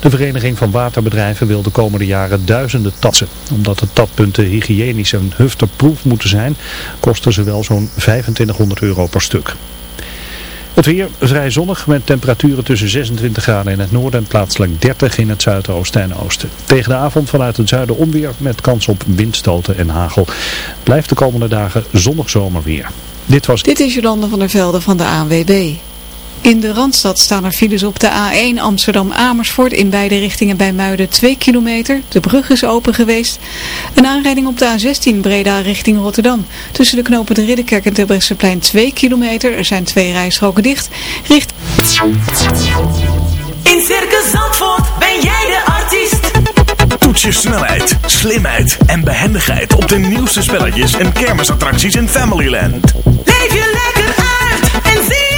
De Vereniging van Waterbedrijven wil de komende jaren duizenden tassen. Omdat de tappunten hygiënisch en hufterproef moeten zijn, kosten ze wel zo'n 2500 euro per stuk. Het weer vrij zonnig met temperaturen tussen 26 graden in het noorden en plaatselijk 30 in het zuidoosten en oosten. Tegen de avond vanuit het zuiden onweer met kans op windstoten en hagel. Blijft de komende dagen zonnig zomerweer. Dit was... Dit is Jolande van der Velde van de ANWB. In de Randstad staan er files op de A1 Amsterdam-Amersfoort in beide richtingen bij Muiden 2 kilometer. De brug is open geweest. Een aanrijding op de A16 Breda richting Rotterdam. Tussen de knopen de Ridderkerk en Terbrechtseplein 2 kilometer. Er zijn twee rijstroken dicht. Richt... In Circus Zandvoort ben jij de artiest. Toets je snelheid, slimheid en behendigheid op de nieuwste spelletjes en kermisattracties in Familyland. Leef je lekker uit en zie.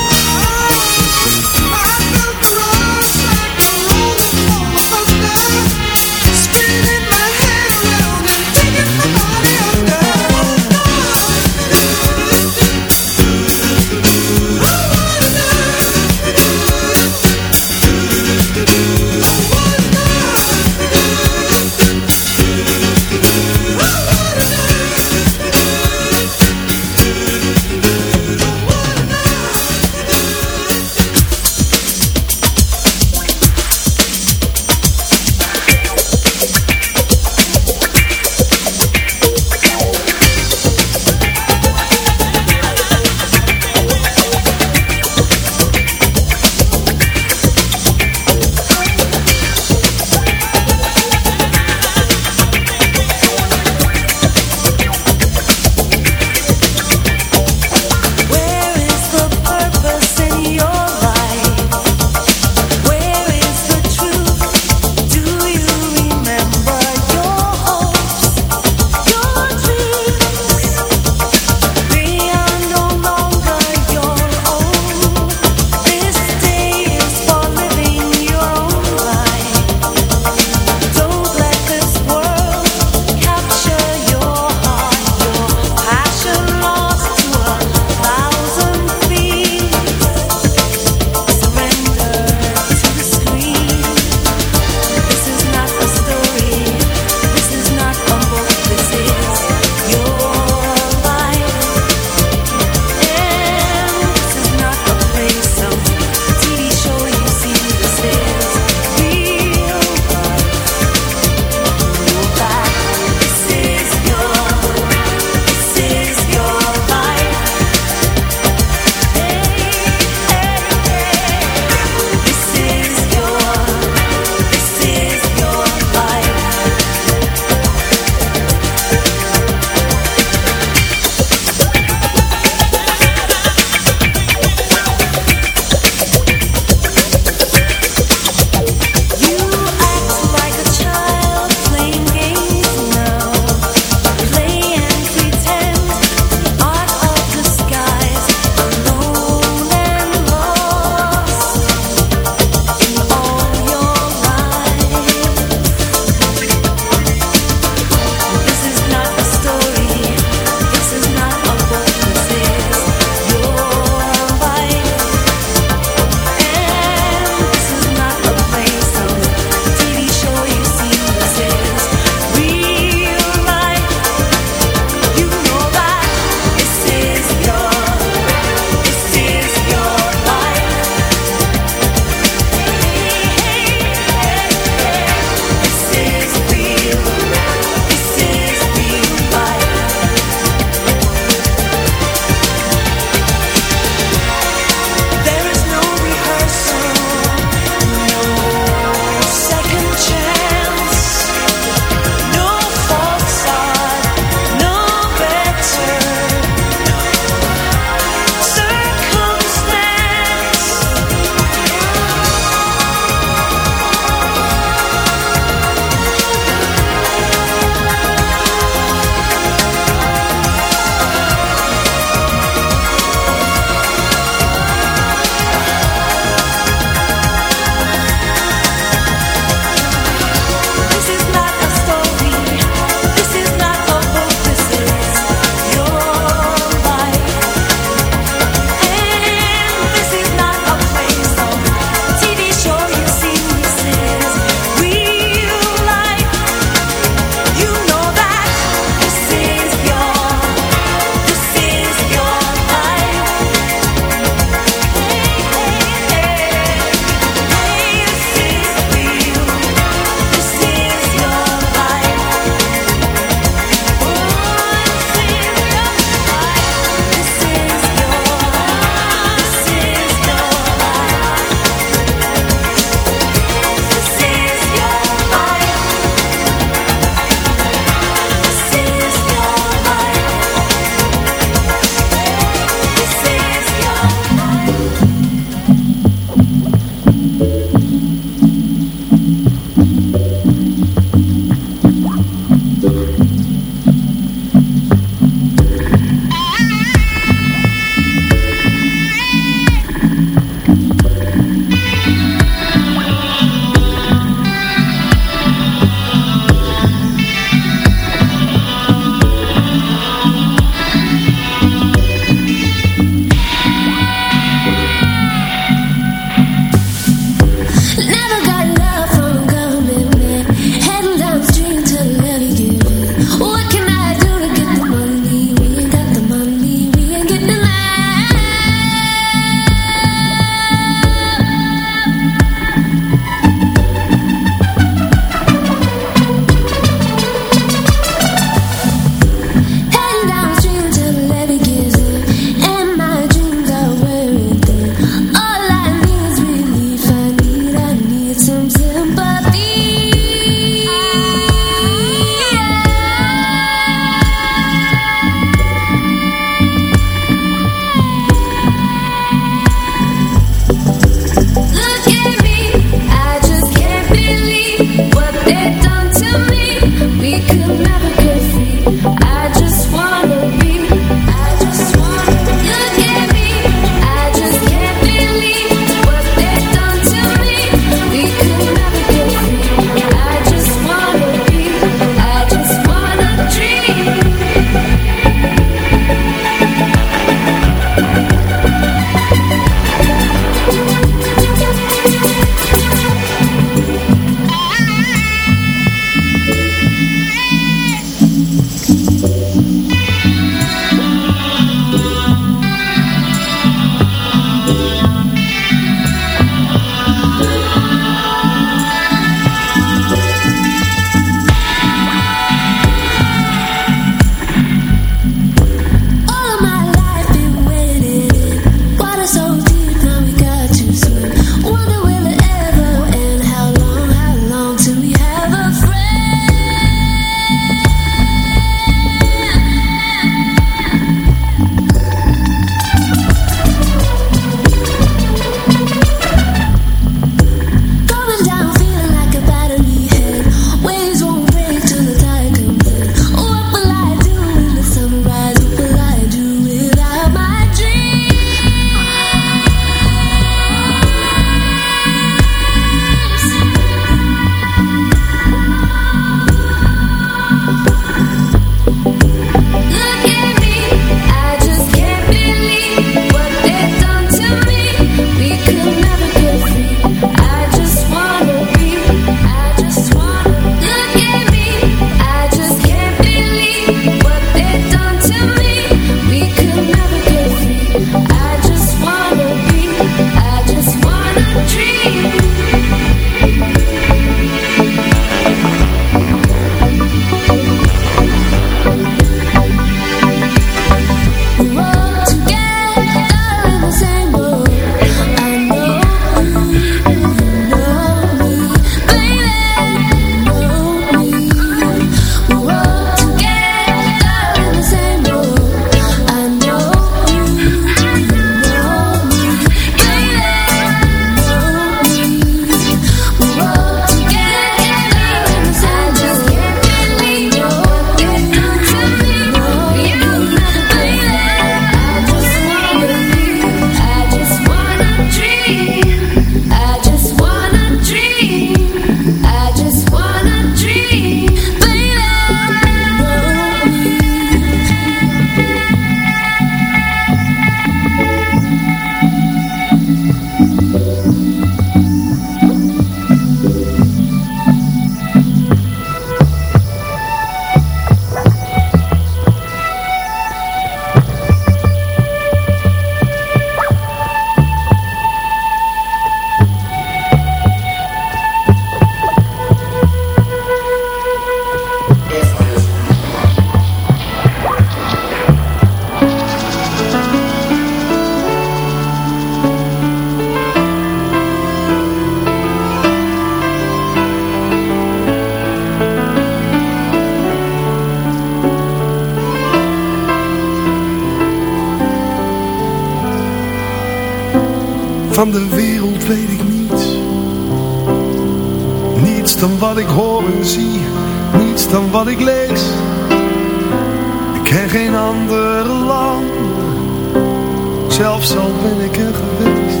Al ben ik er geweest.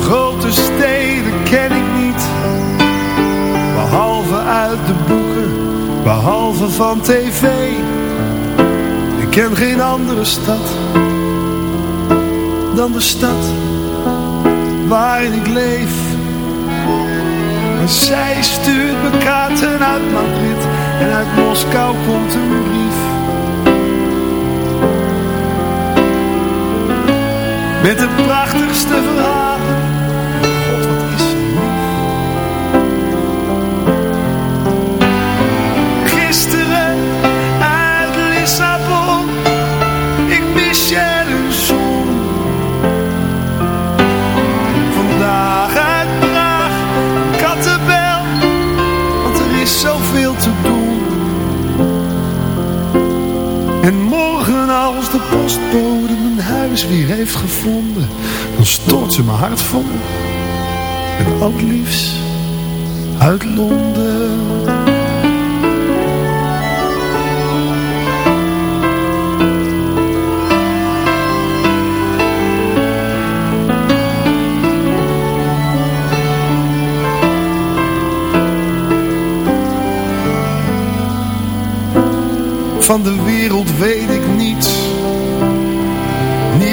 Grote steden ken ik niet. Behalve uit de boeken. Behalve van tv. Ik ken geen andere stad dan de stad waarin ik leef. En zij stuurt me kaarten uit Madrid en uit Moskou komt een brief. Met de prachtigste verhalen. Huis weer heeft gevonden, dan stort ze mijn hart vol. Al het liefst uit Londen. Van de wereld weet.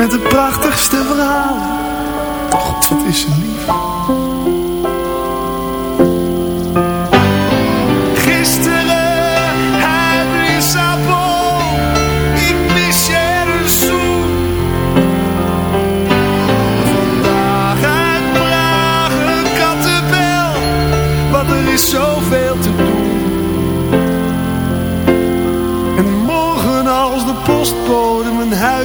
Met de prachtigste verhalen. God, wat is ze lief.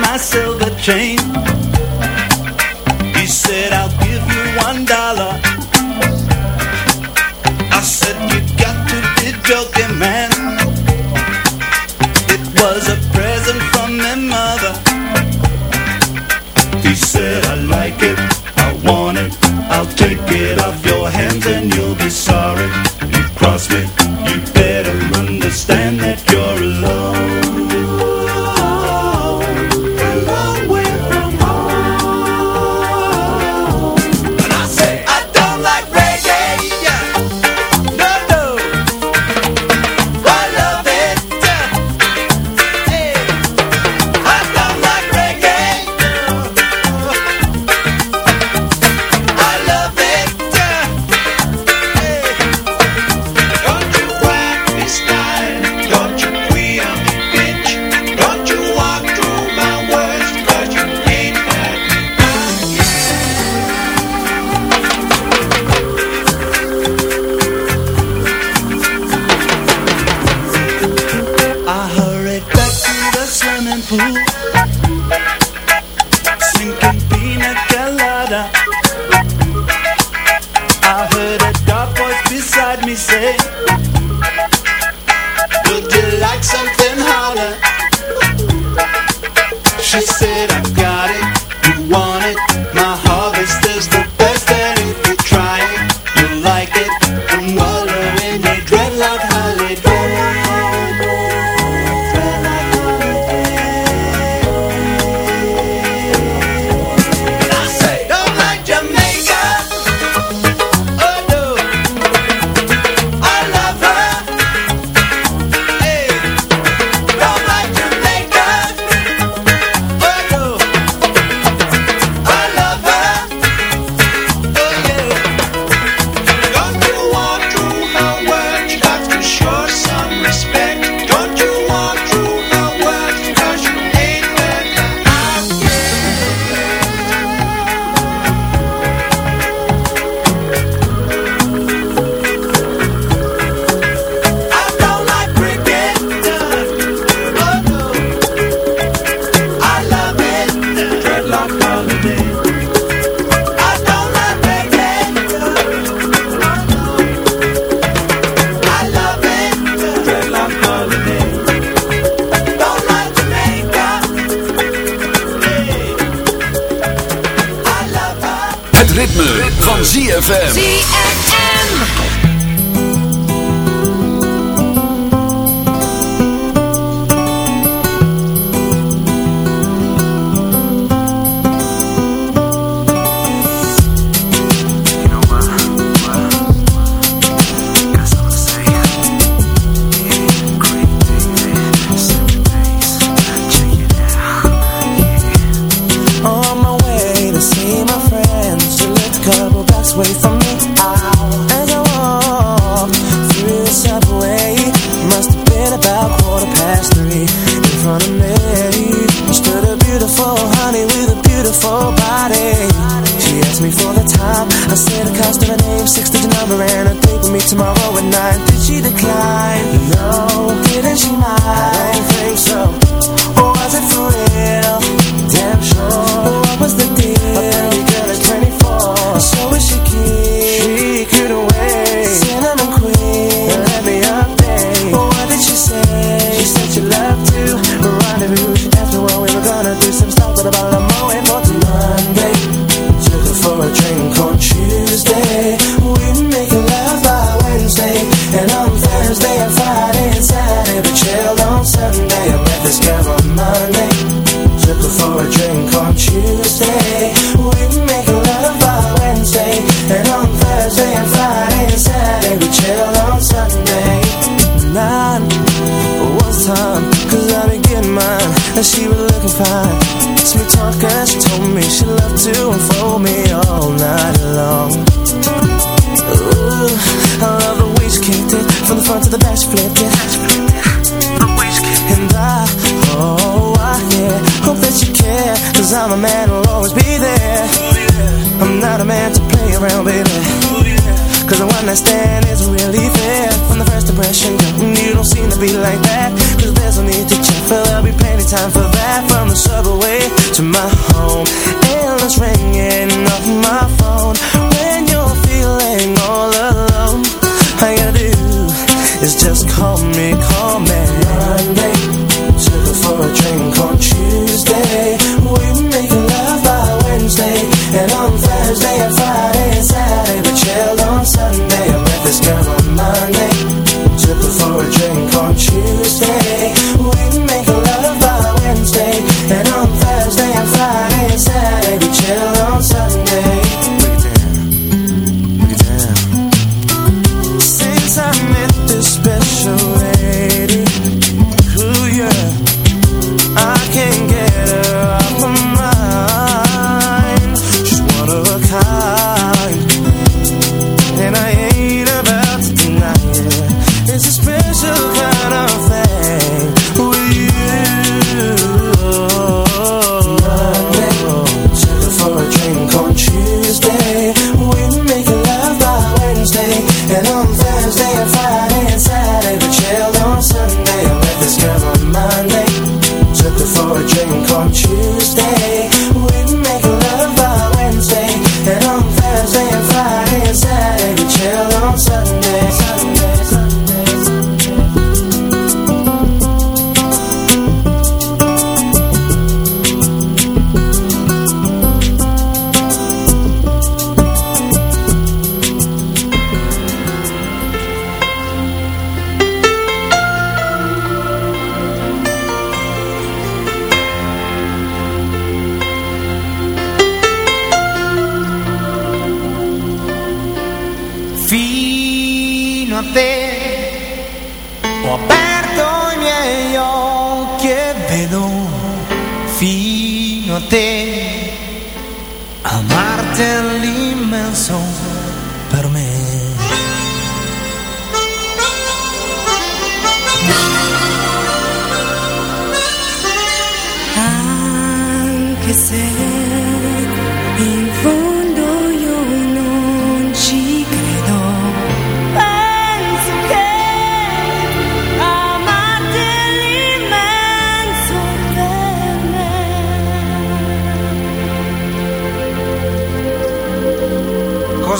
My silver chain.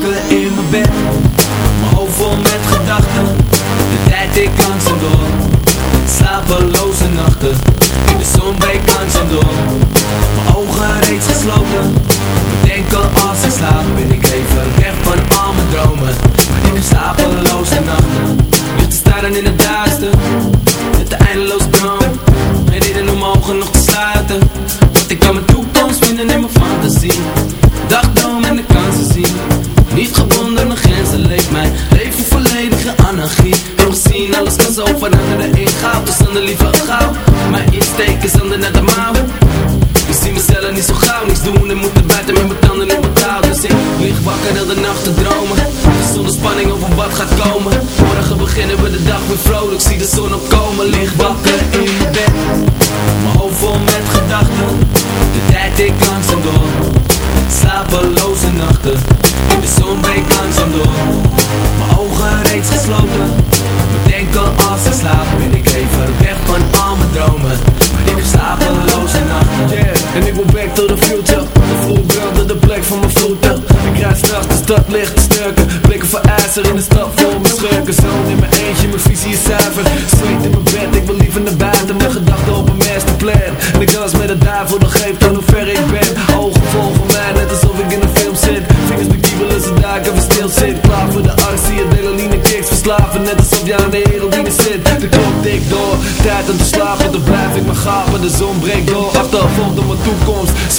good.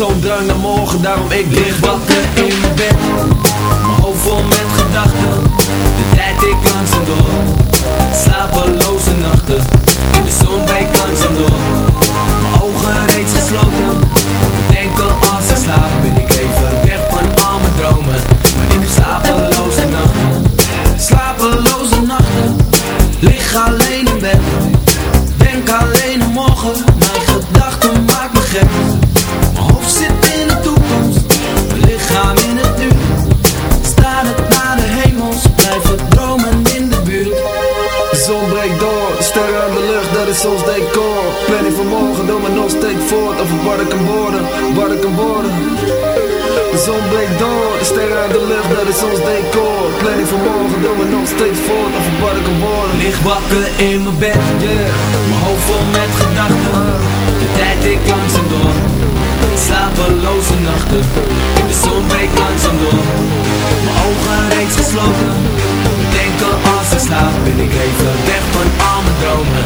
zo'n drang naar morgen, daarom ik lig wakker in mijn bed. Mijn hoofd vol met gedachten, de tijd ik langzaam door. Wakker in mijn bed. Mijn hoofd vol met gedachten. De tijd ik langzaam door. Slapeloze nachten. De zon breekt langzaam door. Mijn ogen reeds gesloten. Denken als ik slaap Ben ik even weg van al mijn dromen.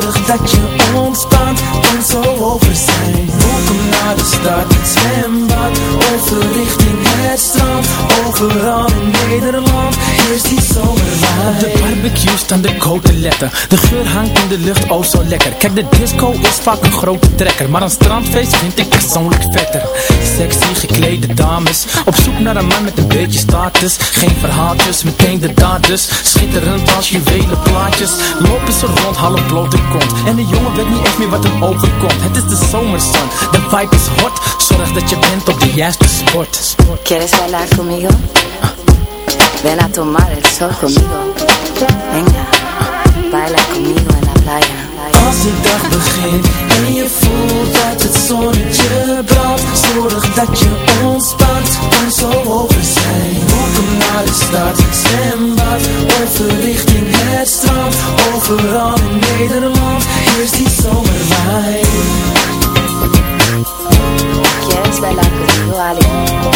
Zorg dat je ontspant, kan zo over zijn. Welkom naar de stad, zwembad, overrichting het strand. Overal in Nederland is die zomerwijn de barbecue staan de koteletten De geur hangt in de lucht, oh zo lekker. Kijk de disco is vaak een grote trekker. Maar een strandfeest vind ik persoonlijk vetter. Sexy geklede dames. Op zoek naar een man met een beetje status. Geen verhaaltjes, meteen de daders. Schitterend als juwelen plaatjes. Lopen ze rond, half blote kont En de jongen weet niet echt meer wat hem overkomt Het is de zomerzon, de vibe is hot Zorg dat je bent op de juiste sport ¿Quieres bailar conmigo? Ven a tomar el sol conmigo. Venga, baila conmigo en la playa. Als de dag begint en je voelt dat het zonnetje brandt Zorg dat je ontspant, kan zo over zijn Welkom naar de stad, zwembad, overrichting het strand Overal in Nederland is die zomerwijn ¿Quieres bailar conmigo, Ali?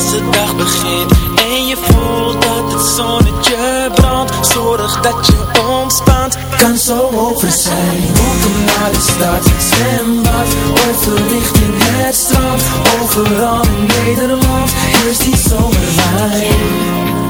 Als de dag begint. En je voelt dat het zonnetje brandt. Zorg dat je ontspant, kan zo over zijn. Welkom naar de stad, zwembad, overrichting het strand. Overal in Nederland. Is die zomerwijn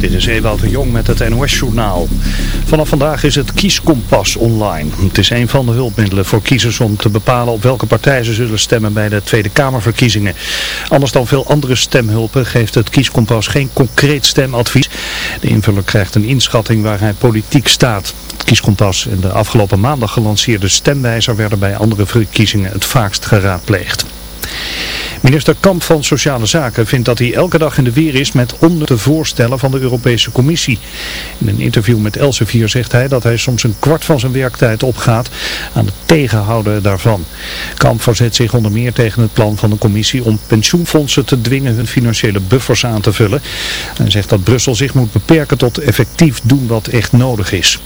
Dit is Ewout de Jong met het NOS-journaal. Vanaf vandaag is het kieskompas online. Het is een van de hulpmiddelen voor kiezers om te bepalen op welke partij ze zullen stemmen bij de Tweede Kamerverkiezingen. Anders dan veel andere stemhulpen geeft het kieskompas geen concreet stemadvies. De invuller krijgt een inschatting waar hij politiek staat. Het kieskompas en de afgelopen maandag gelanceerde stemwijzer werden bij andere verkiezingen het vaakst geraadpleegd. Minister Kamp van Sociale Zaken vindt dat hij elke dag in de weer is met onnutte voorstellen van de Europese Commissie. In een interview met Elsevier zegt hij dat hij soms een kwart van zijn werktijd opgaat aan het tegenhouden daarvan. Kamp verzet zich onder meer tegen het plan van de Commissie om pensioenfondsen te dwingen hun financiële buffers aan te vullen. Hij zegt dat Brussel zich moet beperken tot effectief doen wat echt nodig is.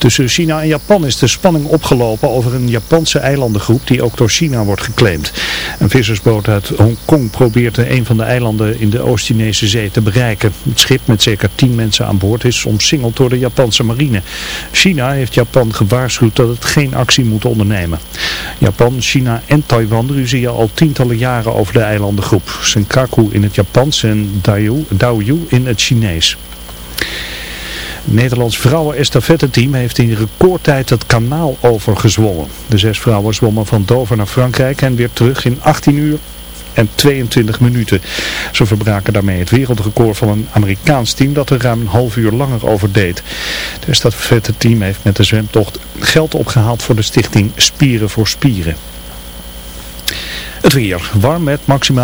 Tussen China en Japan is de spanning opgelopen over een Japanse eilandengroep die ook door China wordt geclaimd. Een vissersboot uit Hongkong probeert een van de eilanden in de Oost-Chinese zee te bereiken. Het schip met zeker 10 mensen aan boord is omsingeld door de Japanse marine. China heeft Japan gewaarschuwd dat het geen actie moet ondernemen. Japan, China en Taiwan ruzien al tientallen jaren over de eilandengroep. Senkaku in het Japans en Daoyu in het Chinees. Het Nederlands vrouwen-estafette-team heeft in recordtijd het kanaal overgezwommen. De zes vrouwen zwommen van Dover naar Frankrijk en weer terug in 18 uur en 22 minuten. Ze verbraken daarmee het wereldrecord van een Amerikaans team dat er ruim een half uur langer over deed. Het estafette-team heeft met de zwemtocht geld opgehaald voor de stichting Spieren voor Spieren. Het weer warm met maximaal